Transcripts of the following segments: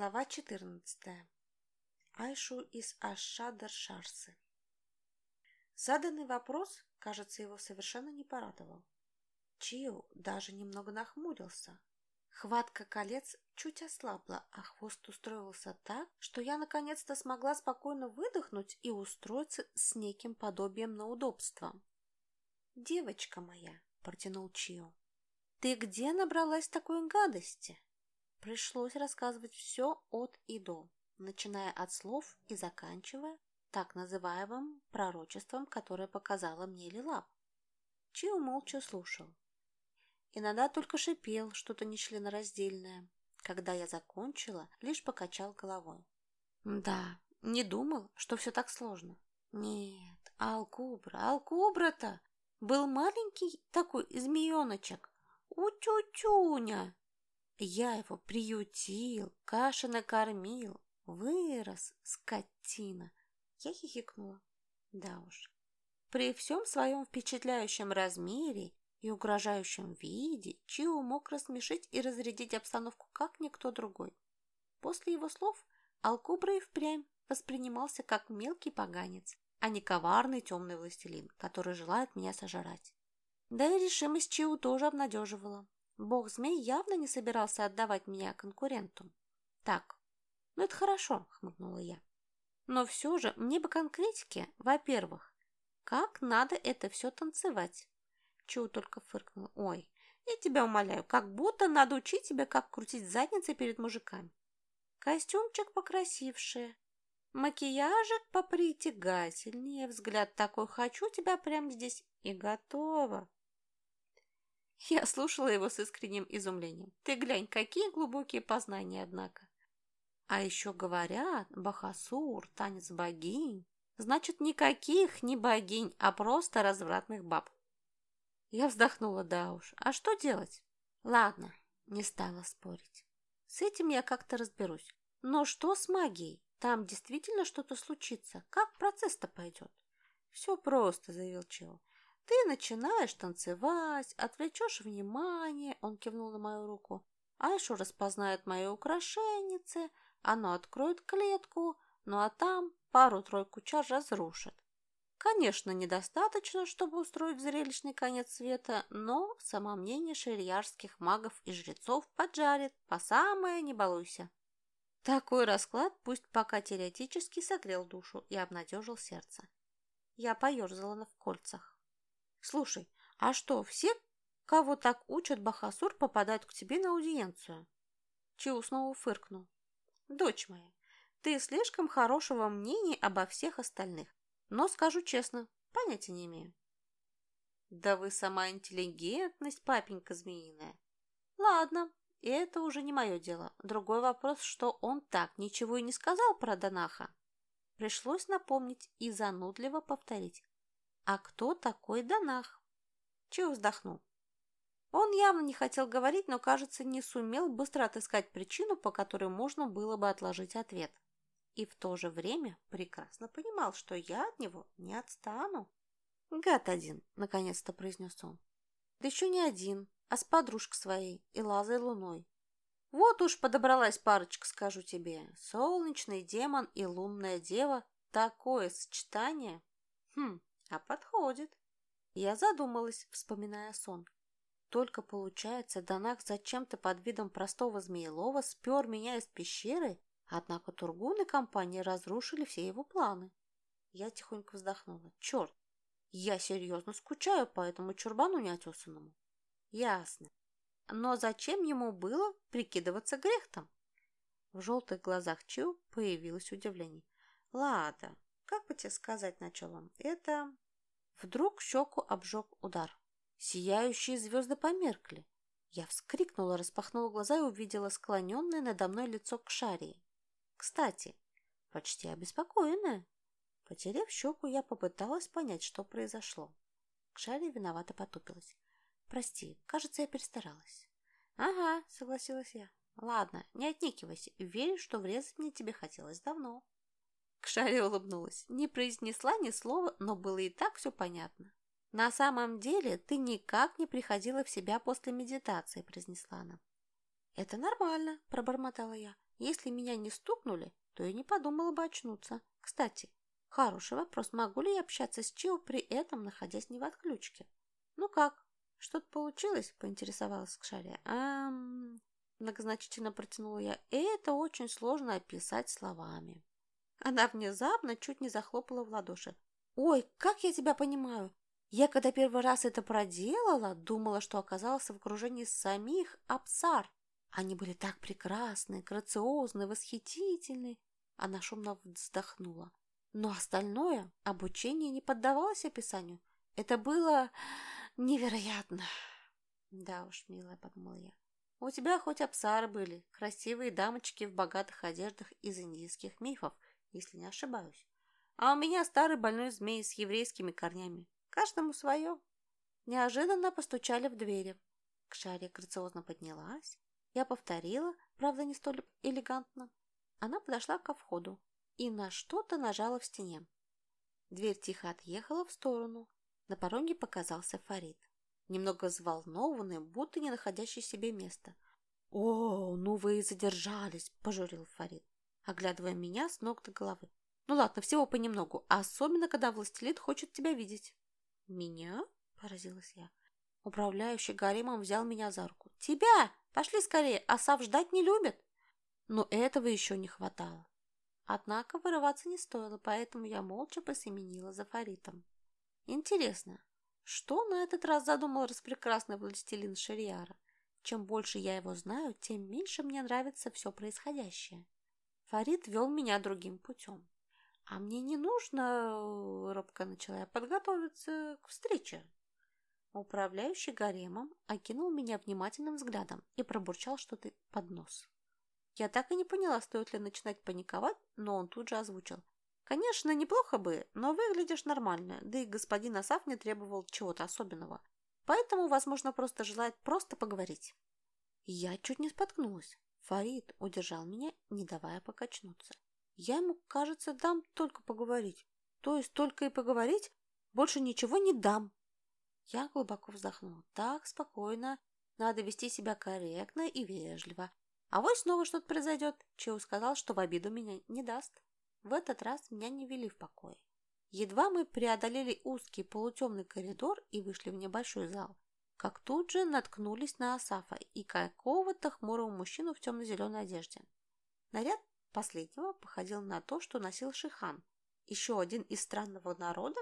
Глава 14. Айшу из Ашадр-Шарсы. Заданный вопрос, кажется, его совершенно не порадовал. Чио даже немного нахмурился. Хватка колец чуть ослабла, а хвост устроился так, что я наконец-то смогла спокойно выдохнуть и устроиться с неким подобием на удобство. «Девочка моя», — протянул Чио, — «ты где набралась такой гадости?» Пришлось рассказывать все от и до, начиная от слов и заканчивая так называемым пророчеством, которое показала мне Лилап. Чио молча слушал. Иногда только шипел что-то нечленораздельное. Когда я закончила, лишь покачал головой. Да, не думал, что все так сложно. Нет, Алкубра, Алкубра-то был маленький такой змееночек. У-тю-тюня. Я его приютил, каши накормил, вырос, скотина. Я хихикнула. Да уж. При всем своем впечатляющем размере и угрожающем виде Чио мог рассмешить и разрядить обстановку, как никто другой. После его слов Алкубра и впрямь воспринимался как мелкий поганец, а не коварный темный властелин, который желает меня сожрать. Да и решимость Чиу тоже обнадеживала. Бог-змей явно не собирался отдавать меня конкуренту. Так, ну это хорошо, хмыкнула я. Но все же мне бы конкретики, во-первых, как надо это все танцевать? Чу только фыркнул. Ой, я тебя умоляю, как будто надо учить тебя, как крутить задницей перед мужиками. Костюмчик покрасивший, макияжик попритягательнее, взгляд такой «хочу тебя прямо здесь» и готово. Я слушала его с искренним изумлением. Ты глянь, какие глубокие познания, однако. А еще говорят, Бахасур, танец богинь. Значит, никаких не богинь, а просто развратных баб. Я вздохнула, да уж. А что делать? Ладно, не стала спорить. С этим я как-то разберусь. Но что с магией? Там действительно что-то случится. Как процесс-то пойдет? Все просто, заявил Чел. Ты начинаешь танцевать, отвлечешь внимание, он кивнул на мою руку. Айшу распознает мои украшенницы, оно откроет клетку, ну а там пару-тройку чар разрушит. Конечно, недостаточно, чтобы устроить зрелищный конец света, но самомнение шерьярских магов и жрецов поджарит, по самое не балуйся. Такой расклад пусть пока теоретически согрел душу и обнадежил сердце. Я поерзала в кольцах. Слушай, а что, все, кого так учат Бахасур, попадают к тебе на аудиенцию? Чиу снова фыркнул. Дочь моя, ты слишком хорошего мнения обо всех остальных, но, скажу честно, понятия не имею. Да вы сама интеллигентность, папенька змеиная. Ладно, это уже не мое дело. Другой вопрос, что он так ничего и не сказал про Донаха. Пришлось напомнить и занудливо повторить. А кто такой Донах? Чего вздохнул? Он явно не хотел говорить, но, кажется, не сумел быстро отыскать причину, по которой можно было бы отложить ответ. И в то же время прекрасно понимал, что я от него не отстану. «Гад один», — наконец-то произнес он. «Да еще не один, а с подружкой своей и Лазой Луной. Вот уж подобралась парочка, скажу тебе. Солнечный демон и лунная дева. Такое сочетание. Хм, а подходит. Я задумалась, вспоминая сон. Только получается, Донах зачем-то под видом простого змеелова спер меня из пещеры, однако Тургун и компания разрушили все его планы. Я тихонько вздохнула. Черт, я серьезно скучаю по этому чурбану неотесанному. Ясно. Но зачем ему было прикидываться грехтом? В желтых глазах Чу появилось удивление. Ладно, как бы тебе сказать, начал он, это... Вдруг щеку обжег удар. Сияющие звезды померкли. Я вскрикнула, распахнула глаза и увидела склоненное надо мной лицо к Кшарии. Кстати, почти обеспокоенная. Потеряв щеку, я попыталась понять, что произошло. Кшария виновато потупилась. «Прости, кажется, я перестаралась». «Ага», — согласилась я. «Ладно, не отникивайся. Верю, что врезать мне тебе хотелось давно». Кшари улыбнулась. Не произнесла ни слова, но было и так все понятно. «На самом деле ты никак не приходила в себя после медитации», – произнесла она. «Это нормально», – пробормотала я. «Если меня не стукнули, то и не подумала бы очнуться. Кстати, хороший вопрос, могу ли я общаться с Чио при этом, находясь не в отключке?» «Ну как, что-то получилось?» – поинтересовалась Кшария. «Эм...» – многозначительно протянула я. «Это очень сложно описать словами». Она внезапно чуть не захлопала в ладоши. «Ой, как я тебя понимаю! Я, когда первый раз это проделала, думала, что оказалась в окружении самих абсар. Они были так прекрасны, грациозны, восхитительны. Она шумно вздохнула. Но остальное обучение не поддавалось описанию. Это было невероятно. Да уж, милая, подумала я. У тебя хоть абсары были, красивые дамочки в богатых одеждах из индийских мифов, если не ошибаюсь. А у меня старый больной змей с еврейскими корнями. Каждому свое. Неожиданно постучали в двери. Кшария грациозно поднялась. Я повторила, правда, не столь элегантно. Она подошла ко входу и на что-то нажала в стене. Дверь тихо отъехала в сторону. На пороге показался Фарид. Немного взволнованный, будто не находящий себе места. «О, ну вы и задержались!» – пожурил Фарид, оглядывая меня с ног до головы. Ну ладно, всего понемногу, а особенно, когда властелин хочет тебя видеть. Меня? Поразилась я. Управляющий гаремом взял меня за руку. Тебя! Пошли скорее, Асав ждать не любит. Но этого еще не хватало. Однако вырываться не стоило, поэтому я молча посеменила за Фаритом. Интересно, что на этот раз задумал распрекрасный властелин Шерьяра? Чем больше я его знаю, тем меньше мне нравится все происходящее. Фарид вел меня другим путем. «А мне не нужно, — робко начала я, — подготовиться к встрече». Управляющий гаремом окинул меня внимательным взглядом и пробурчал что-то под нос. Я так и не поняла, стоит ли начинать паниковать, но он тут же озвучил. «Конечно, неплохо бы, но выглядишь нормально, да и господин Асав не требовал чего-то особенного. Поэтому, возможно, просто желает просто поговорить». Я чуть не споткнулась. Фарид удержал меня, не давая покачнуться. Я ему, кажется, дам только поговорить. То есть только и поговорить, больше ничего не дам. Я глубоко вздохнула. Так, спокойно. Надо вести себя корректно и вежливо. А вот снова что-то произойдет. Чего сказал, что в обиду меня не даст. В этот раз меня не вели в покое. Едва мы преодолели узкий полутемный коридор и вышли в небольшой зал, как тут же наткнулись на Асафа и какого-то хмурого мужчину в темно-зеленой одежде. Наряд Последнего походил на то, что носил Шихан, еще один из странного народа.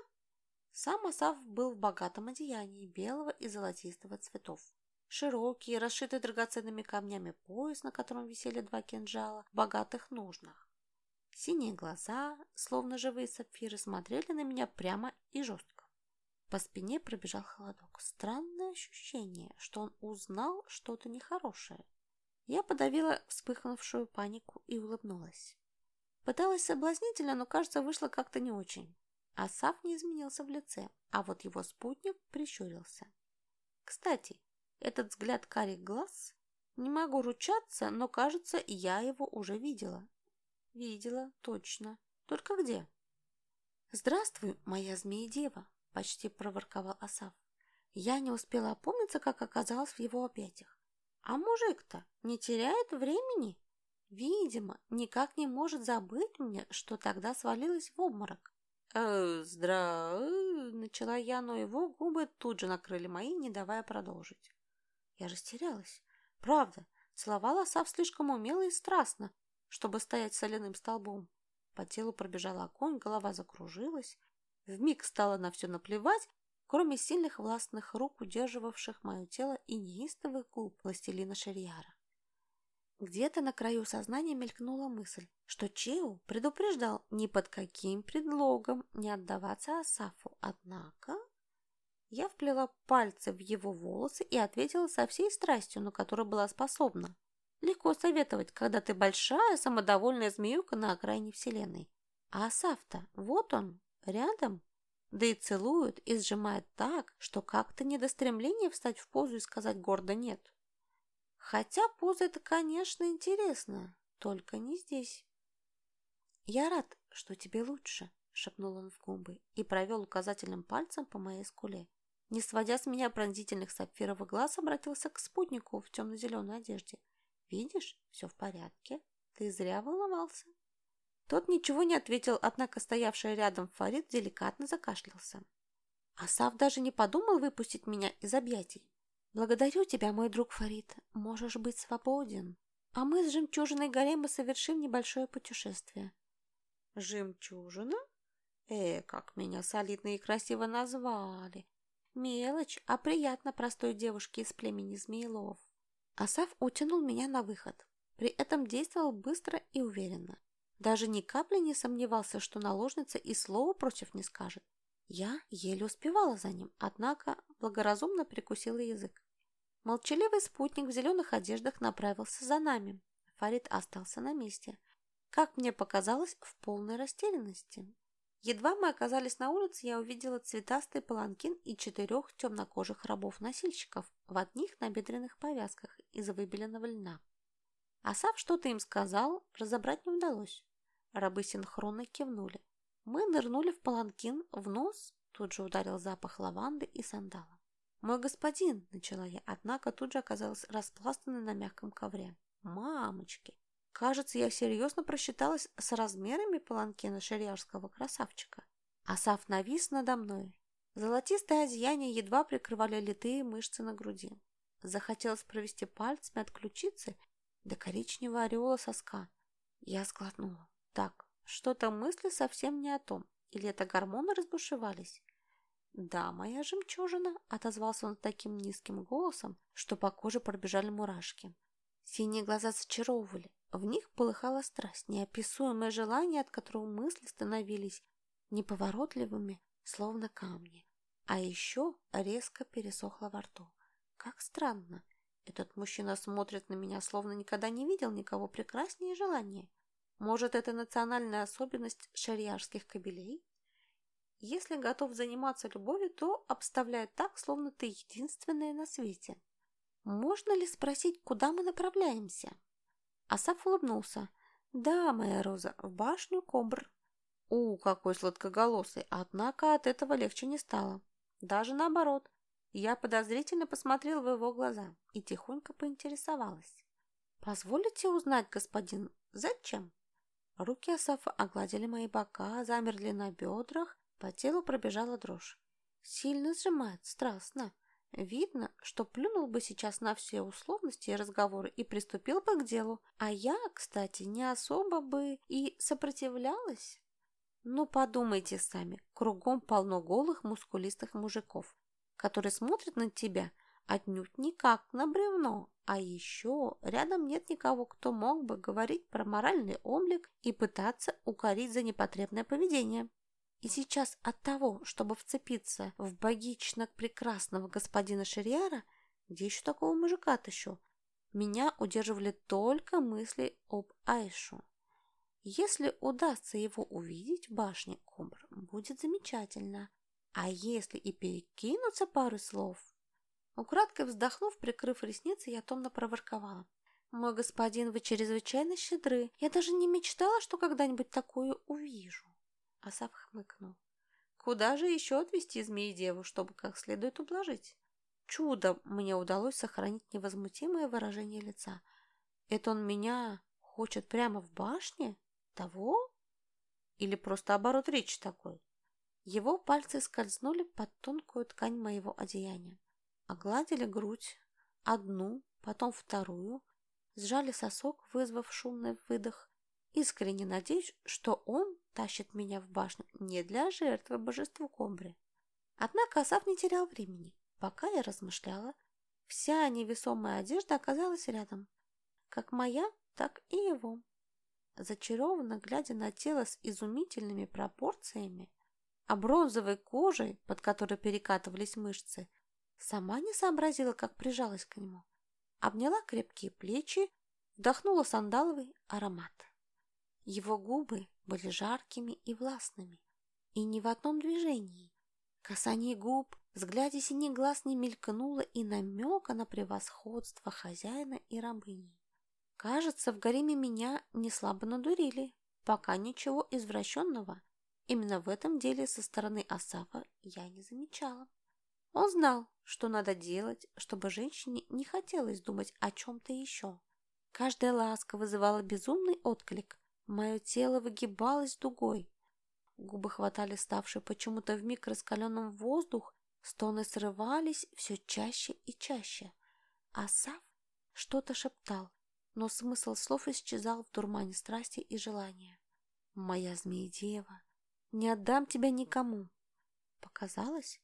Сам Асав был в богатом одеянии белого и золотистого цветов. Широкий, расшитый драгоценными камнями пояс, на котором висели два кинжала, в богатых ножнах. Синие глаза, словно живые сапфиры, смотрели на меня прямо и жестко. По спине пробежал холодок. Странное ощущение, что он узнал что-то нехорошее. Я подавила вспыхнувшую панику и улыбнулась. Пыталась соблазнительно, но, кажется, вышло как-то не очень. Асав не изменился в лице, а вот его спутник прищурился. Кстати, этот взгляд карих глаз, не могу ручаться, но, кажется, я его уже видела. Видела, точно. Только где? «Здравствуй, моя змея-дева!» — почти проворковал Асав. Я не успела опомниться, как оказалась в его объятиях. А мужик-то не теряет времени? Видимо, никак не может забыть мне, что тогда свалилась в обморок. «Э, здра...» э, — начала я, но его губы тут же накрыли мои, не давая продолжить. Я растерялась. Правда, целовала Сав слишком умело и страстно, чтобы стоять соляным столбом. По телу пробежал огонь, голова закружилась. Вмиг стало на все наплевать, кроме сильных властных рук, удерживавших мое тело и неистовых губ властелина Шерьяра. Где-то на краю сознания мелькнула мысль, что Чеу предупреждал ни под каким предлогом не отдаваться Асафу, однако... Я вплела пальцы в его волосы и ответила со всей страстью, на которую была способна. Легко советовать, когда ты большая, самодовольная змеюка на окраине вселенной. А Асаф-то, вот он, рядом. Да и целует и сжимает так, что как-то не до стремления встать в позу и сказать гордо «нет». Хотя поза это, конечно, интересно, только не здесь. «Я рад, что тебе лучше», — шепнул он в губы и провел указательным пальцем по моей скуле. Не сводя с меня пронзительных сапфировых глаз, обратился к спутнику в темно-зеленой одежде. Видишь, все в порядке. Ты зря волновался. Тот ничего не ответил, однако стоявший рядом Фарид деликатно закашлялся. Асав даже не подумал выпустить меня из объятий. «Благодарю тебя, мой друг Фарид. Можешь быть свободен. А мы с жемчужиной Гарема совершим небольшое путешествие». «Жемчужина? Э, как меня солидно и красиво назвали. Мелочь, а приятно простой девушке из племени Змеелов». Асав утянул меня на выход. При этом действовал быстро и уверенно. Даже ни капли не сомневался, что наложница и слова против не скажет. Я еле успевала за ним, однако благоразумно прикусила язык. Молчаливый спутник в зеленых одеждах направился за нами. Фарид остался на месте. Как мне показалось, в полной растерянности. Едва мы оказались на улице, я увидела цветастый паланкин и четырех темнокожих рабов-носильщиков в одних набедренных повязках из выбеленного льна. Асав что-то им сказал, разобрать не удалось. Рабы синхронно кивнули. Мы нырнули в паланкин, в нос тут же ударил запах лаванды и сандала. «Мой господин!» – начала я, однако тут же оказалась распластанной на мягком ковре. «Мамочки! Кажется, я серьезно просчиталась с размерами паланкина шариарского красавчика. Асав навис надо мной. Золотистые одеяния едва прикрывали литые мышцы на груди. Захотелось провести пальцами от ключицы до коричневого ореола соска. Я сглотнула. Так, что-то мысли совсем не о том. Или это гормоны разбушевались? «Да, моя жемчужина», — отозвался он таким низким голосом, что по коже пробежали мурашки. Синие глаза зачаровывали. В них полыхала страсть, неописуемое желание, от которого мысли становились неповоротливыми, словно камни. А еще резко пересохло во рту. Как странно. Этот мужчина смотрит на меня, словно никогда не видел никого прекраснее желания. Может, это национальная особенность шариарских кабелей? Если готов заниматься любовью, то обставляют так, словно ты единственная на свете. Можно ли спросить, куда мы направляемся? Асаф улыбнулся. Да, моя Роза, в башню Кобр. У, какой сладкоголосый, однако от этого легче не стало. Даже наоборот. Я подозрительно посмотрел в его глаза и тихонько поинтересовалась. «Позволите узнать, господин, зачем?» Руки Асафа огладили мои бока, замерли на бедрах, по телу пробежала дрожь. Сильно сжимает, страстно. Видно, что плюнул бы сейчас на все условности и разговоры и приступил бы к делу. А я, кстати, не особо бы и сопротивлялась. Ну, подумайте сами, кругом полно голых мускулистых мужиков, которые смотрят на тебя отнюдь не как на бревно, а еще рядом нет никого, кто мог бы говорить про моральный облик и пытаться укорить за непотребное поведение. И сейчас от того, чтобы вцепиться в богично прекрасного господина Шерьяра, где еще такого мужика отыщу, меня удерживали только мысли об Айшу. Если удастся его увидеть в башне Кобр, будет замечательно. А если и перекинуться пару слов, Украдкой вздохнув, прикрыв ресницы, я томно проворковала. «Мой господин, вы чрезвычайно щедры. Я даже не мечтала, что когда-нибудь такое увижу». Асав хмыкнул. «Куда же еще отвезти змеи-деву, чтобы как следует ублажить?» Чудом мне удалось сохранить невозмутимое выражение лица. «Это он меня хочет прямо в башне? Того? Или просто оборот речи такой?» Его пальцы скользнули под тонкую ткань моего одеяния. Огладили грудь, одну, потом вторую, сжали сосок, вызвав шумный выдох. Искренне надеюсь, что он тащит меня в башню не для жертвы божеству Комбри. Однако Асав не терял времени. Пока я размышляла, вся невесомая одежда оказалась рядом. Как моя, так и его. Зачарованно глядя на тело с изумительными пропорциями, а бронзовой кожей, под которой перекатывались мышцы, Сама не сообразила, как прижалась к нему. Обняла крепкие плечи, вдохнула сандаловый аромат. Его губы были жаркими и властными, и ни в одном движении. Касание губ, взгляде синих глаз не мелькнуло и намека на превосходство хозяина и рабыни. Кажется, в гареме меня не слабо надурили, пока ничего извращенного именно в этом деле со стороны Асафа я не замечала. Он знал, что надо делать, чтобы женщине не хотелось думать о чем-то еще. Каждая ласка вызывала безумный отклик. Мое тело выгибалось дугой. Губы хватали ставший почему-то вмиг раскаленным воздух, стоны срывались все чаще и чаще. Асав что-то шептал, но смысл слов исчезал в дурмане страсти и желания. «Моя змея-дева, не отдам тебя никому!» Показалось?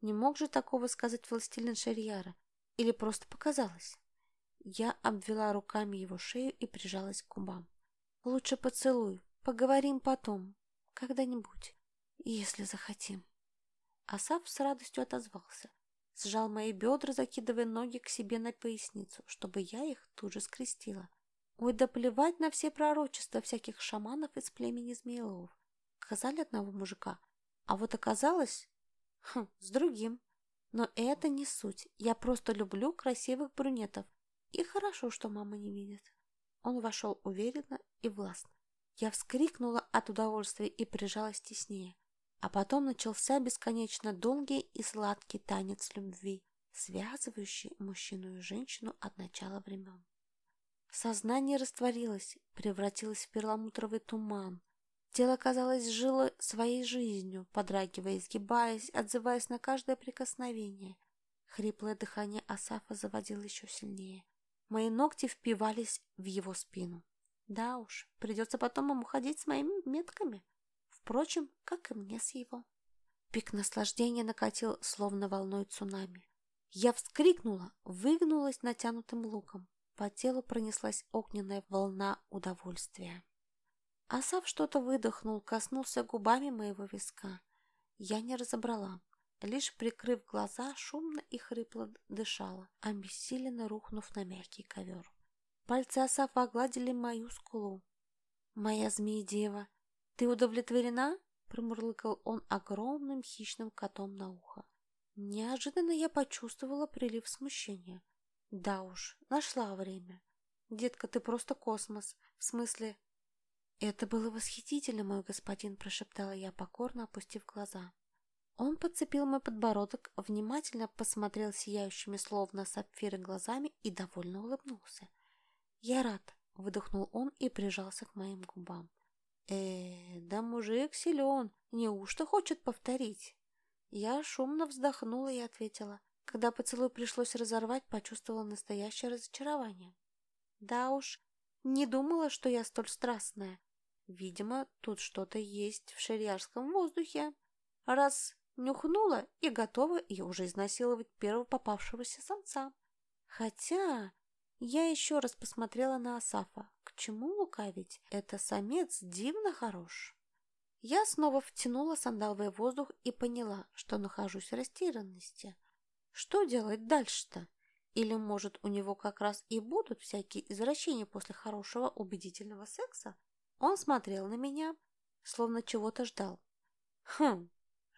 Не мог же такого сказать властелин Шарьяра? Или просто показалось? Я обвела руками его шею и прижалась к губам. «Лучше поцелуй, поговорим потом, когда-нибудь, если захотим». Асав с радостью отозвался, сжал мои бедра, закидывая ноги к себе на поясницу, чтобы я их тут же скрестила. Ой, да плевать на все пророчества всяких шаманов из племени Змеелов. Сказали одного мужика, а вот оказалось, хм, с другим. Но это не суть. Я просто люблю красивых брюнетов. И хорошо, что мама не видит. Он вошел уверенно и властно. Я вскрикнула от удовольствия и прижалась теснее. А потом начался бесконечно долгий и сладкий танец любви, связывающий мужчину и женщину от начала времен. Сознание растворилось, превратилось в перламутровый туман. Тело, казалось, жило своей жизнью, подрагивая, изгибаясь, отзываясь на каждое прикосновение. Хриплое дыхание Асафа заводило еще сильнее. Мои ногти впивались в его спину. Да уж, придется потом ему ходить с моими метками. Впрочем, как и мне с его. Пик наслаждения накатил, словно волной цунами. Я вскрикнула, выгнулась натянутым луком. По телу пронеслась огненная волна удовольствия. Асав что-то выдохнул, коснулся губами моего виска. Я не разобрала, лишь прикрыв глаза, шумно и хрипло дышала, обессиленно рухнув на мягкий ковер. Пальцы Асафа огладили мою скулу. «Моя змея-дева, ты удовлетворена?» промурлыкал он огромным хищным котом на ухо. Неожиданно я почувствовала прилив смущения. Да уж, нашла время. Детка, ты просто космос. В смысле... Это было восхитительно, мой господин, прошептала я, покорно опустив глаза. Он подцепил мой подбородок, внимательно посмотрел сияющими словно сапфиры глазами и довольно улыбнулся. «Я рад», — выдохнул он и прижался к моим губам. э да мужик силен, неужто хочет повторить?» Я шумно вздохнула и ответила. Когда поцелуй пришлось разорвать, почувствовала настоящее разочарование. Да уж, не думала, что я столь страстная. Видимо, тут что-то есть в шерьярском воздухе. Раз нюхнула и готова и уже изнасиловать первого попавшегося самца. Хотя я еще раз посмотрела на Асафа. К чему лукавить? Это самец дивно хорош. Я снова втянула сандаловый воздух и поняла, что нахожусь в растерянности. Что делать дальше-то? Или, может, у него как раз и будут всякие извращения после хорошего убедительного секса? Он смотрел на меня, словно чего-то ждал. Хм,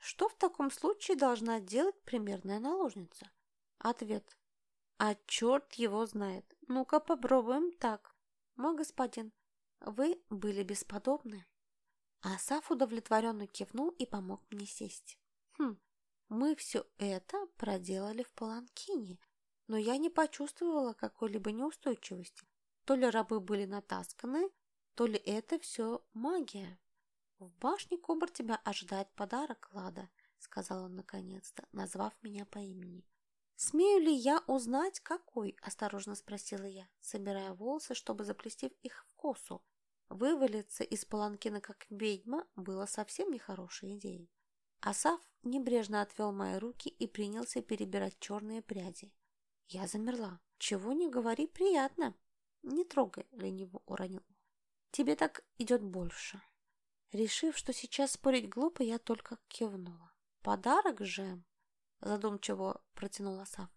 что в таком случае должна делать примерная наложница? Ответ. А черт его знает. Ну-ка попробуем так. Мой господин, вы были бесподобны. Асаф удовлетворенно кивнул и помог мне сесть. Хм, мы все это проделали в Паланкине, но я не почувствовала какой-либо неустойчивости. То ли рабы были натасканы, то ли это все магия. В башне Кобр тебя ожидает подарок, Лада, сказал он наконец-то, назвав меня по имени. «Смею ли я узнать, какой?» – осторожно спросила я, собирая волосы, чтобы заплести их в косу. Вывалиться из паланкина как ведьма было совсем нехорошей идеей. Асав небрежно отвел мои руки и принялся перебирать черные пряди. Я замерла. Чего не говори, приятно. Не трогай, лениво уронил. Тебе так идет больше. Решив, что сейчас спорить глупо, я только кивнула. Подарок же, задумчиво протянул Асав.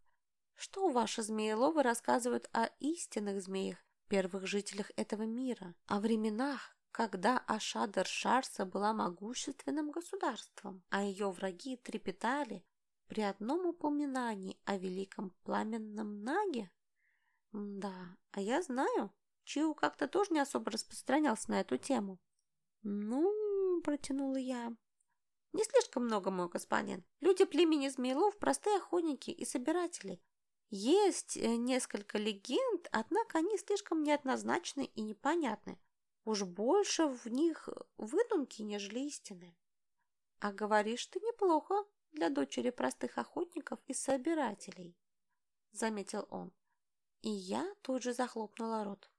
Что ваши змееловы рассказывают о истинных змеях, первых жителях этого мира, о временах, когда Ашадр Шарса была могущественным государством, а ее враги трепетали при одном упоминании о великом пламенном Наге? Да, а я знаю, Чиу как-то тоже не особо распространялся на эту тему. Ну, протянула я. Не слишком много, мой господин. Люди племени Змеилов – простые охотники и собиратели. Есть э, несколько легенд, однако они слишком неоднозначны и непонятны. Уж больше в них выдумки, нежели истины. А говоришь ты неплохо для дочери простых охотников и собирателей, заметил он. И я тут же захлопнула рот.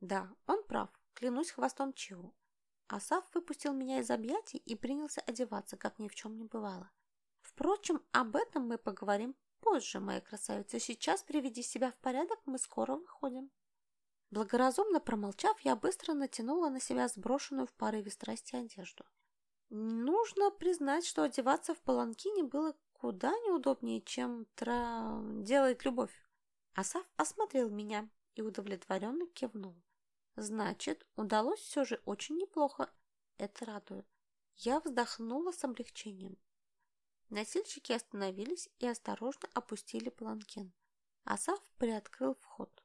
Да, он прав, клянусь хвостом Чиу. Асав выпустил меня из объятий и принялся одеваться, как ни в чем не бывало. Впрочем, об этом мы поговорим позже, моя красавица. Сейчас приведи себя в порядок, мы скоро выходим. Благоразумно промолчав, я быстро натянула на себя сброшенную в порыве страсти одежду. Нужно признать, что одеваться в паланкине было куда неудобнее, чем тра... делать любовь. Асав осмотрел меня и удовлетворенно кивнул. Значит, удалось все же очень неплохо. Это радует. Я вздохнула с облегчением. Носильщики остановились и осторожно опустили паланкин. Асав приоткрыл вход.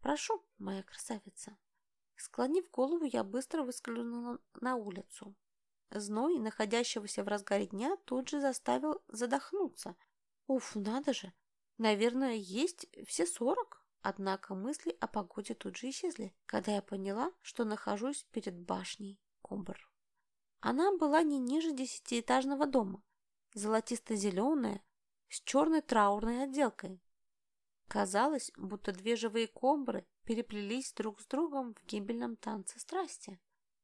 «Прошу, моя красавица». Склонив голову, я быстро выскользнула на улицу. Зной, находящегося в разгаре дня, тут же заставил задохнуться. Уф, надо же! Наверное, есть все сорок. Однако мысли о погоде тут же исчезли, когда я поняла, что нахожусь перед башней Кобр. Она была не ниже десятиэтажного дома, золотисто-зеленая, с черной траурной отделкой. Казалось, будто две живые комбры переплелись друг с другом в гибельном танце страсти.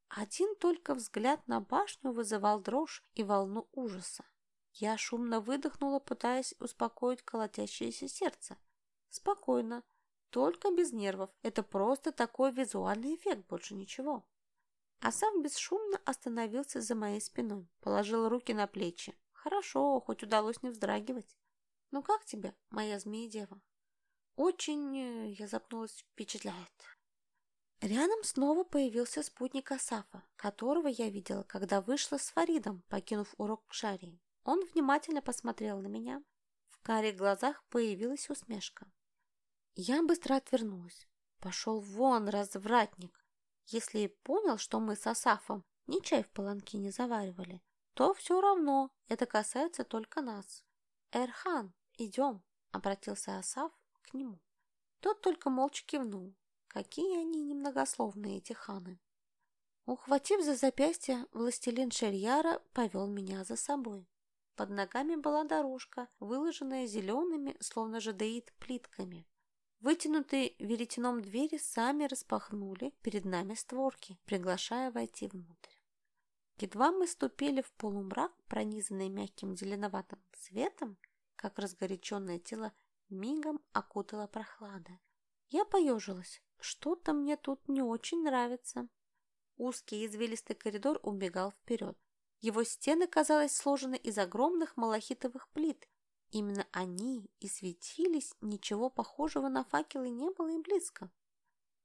Один только взгляд на башню вызывал дрожь и волну ужаса. Я шумно выдохнула, пытаясь успокоить колотящееся сердце. Спокойно, только без нервов. Это просто такой визуальный эффект, больше ничего. А бесшумно остановился за моей спиной, положил руки на плечи. Хорошо, хоть удалось не вздрагивать. Ну как тебе, моя змея-дева? Очень, э, я запнулась, впечатляет. Рядом снова появился спутник Асафа, которого я видела, когда вышла с Фаридом, покинув урок Шарии. Он внимательно посмотрел на меня. В карих глазах появилась усмешка. Я быстро отвернулась. Пошел вон, развратник. Если и понял, что мы с Асафом ни чай в полонке не заваривали, то все равно это касается только нас. «Эрхан, идем», — обратился Асаф к нему. Тот только молча кивнул. Какие они немногословные, эти ханы. Ухватив за запястье, властелин Шерьяра повел меня за собой. Под ногами была дорожка, выложенная зелеными, словно жадеид, плитками. Вытянутые веретеном двери сами распахнули перед нами створки, приглашая войти внутрь. Едва мы ступили в полумрак, пронизанный мягким зеленоватым светом, как разгоряченное тело мигом окутала прохлада. Я поежилась. Что-то мне тут не очень нравится. Узкий извилистый коридор убегал вперед. Его стены, казалось, сложены из огромных малахитовых плит, Именно они и светились, ничего похожего на факелы не было и близко.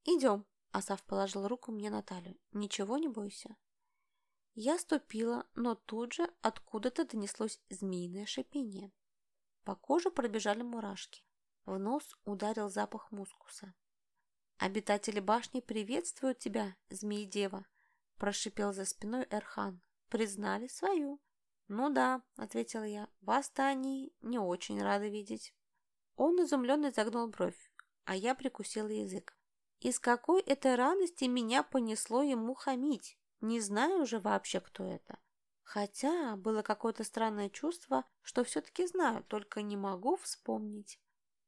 «Идем», — Асав положил руку мне на талию. «Ничего не бойся». Я ступила, но тут же откуда-то донеслось змеиное шипение. По коже пробежали мурашки. В нос ударил запах мускуса. «Обитатели башни приветствуют тебя, змеи-дева!» прошипел за спиной Эрхан. «Признали свою. «Ну да», — ответила я, — «вас-то они не очень рады видеть». Он изумленно загнул бровь, а я прикусила язык. Из какой это радости меня понесло ему хамить? Не знаю уже вообще, кто это. Хотя было какое-то странное чувство, что все-таки знаю, только не могу вспомнить.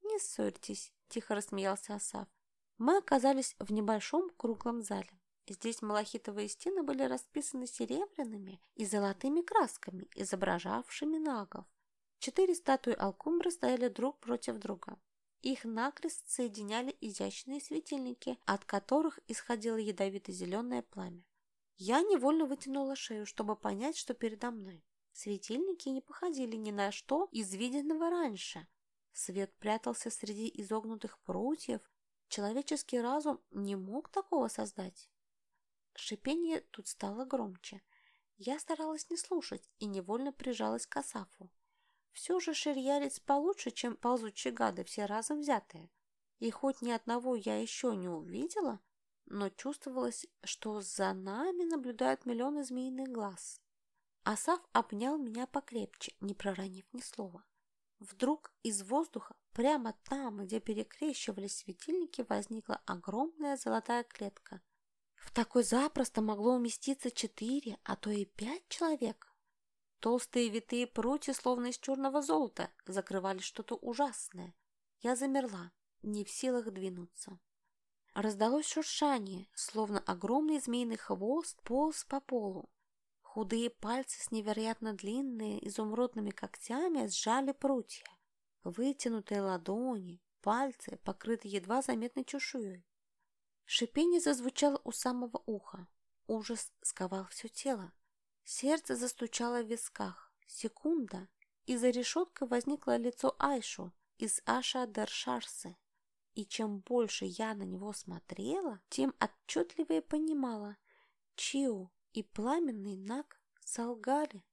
«Не ссорьтесь», — тихо рассмеялся Асав. Мы оказались в небольшом круглом зале. Здесь малахитовые стены были расписаны серебряными и золотыми красками, изображавшими нагов. Четыре статуи Алкумбры стояли друг против друга. Их накрест соединяли изящные светильники, от которых исходило ядовито-зеленое пламя. Я невольно вытянула шею, чтобы понять, что передо мной. Светильники не походили ни на что из виденного раньше. Свет прятался среди изогнутых прутьев. Человеческий разум не мог такого создать. Шипение тут стало громче. Я старалась не слушать и невольно прижалась к Асафу. Все же ширьярец получше, чем ползучие гады, все разом взятые. И хоть ни одного я еще не увидела, но чувствовалось, что за нами наблюдают миллионы змеиных глаз. Асаф обнял меня покрепче, не проронив ни слова. Вдруг из воздуха, прямо там, где перекрещивались светильники, возникла огромная золотая клетка. В такой запросто могло уместиться четыре, а то и пять человек. Толстые витые прутья, словно из черного золота, закрывали что-то ужасное. Я замерла, не в силах двинуться. Раздалось шуршание, словно огромный змеиный хвост полз по полу. Худые пальцы с невероятно длинными изумрудными когтями сжали прутья. Вытянутые ладони, пальцы, покрыты едва заметной чешуей. Шипение зазвучало у самого уха. Ужас сковал все тело. Сердце застучало в висках. Секунда, и за решеткой возникло лицо Айшу из Аша Даршарсы. И чем больше я на него смотрела, тем отчетливее понимала, Чиу и пламенный Наг солгали.